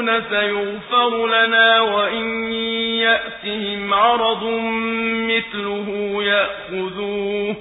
وَيَقُولُونَ سَيُغْفَرُ لَنَا وَإِن يَأْتِهِمْ عَرَضٌ مِّثْلُهُ يَأْخُذُوهُ ۚ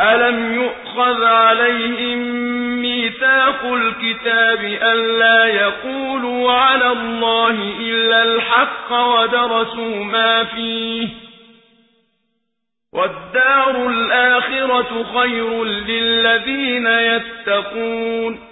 أَلَمْ يُؤْخَذْ عَلَيْهِم مِّيثَاقُ الْكِتَابِ أَلَّا يَقُولُوا عَلَى اللَّهِ إِلَّا الْحَقَّ وَدَرَسُوا مَا فِيهِ ۗ وَالدَّارُ الْآخِرَةُ خَيْرٌ لِّلَّذِينَ يَتَّقُونَ ۗ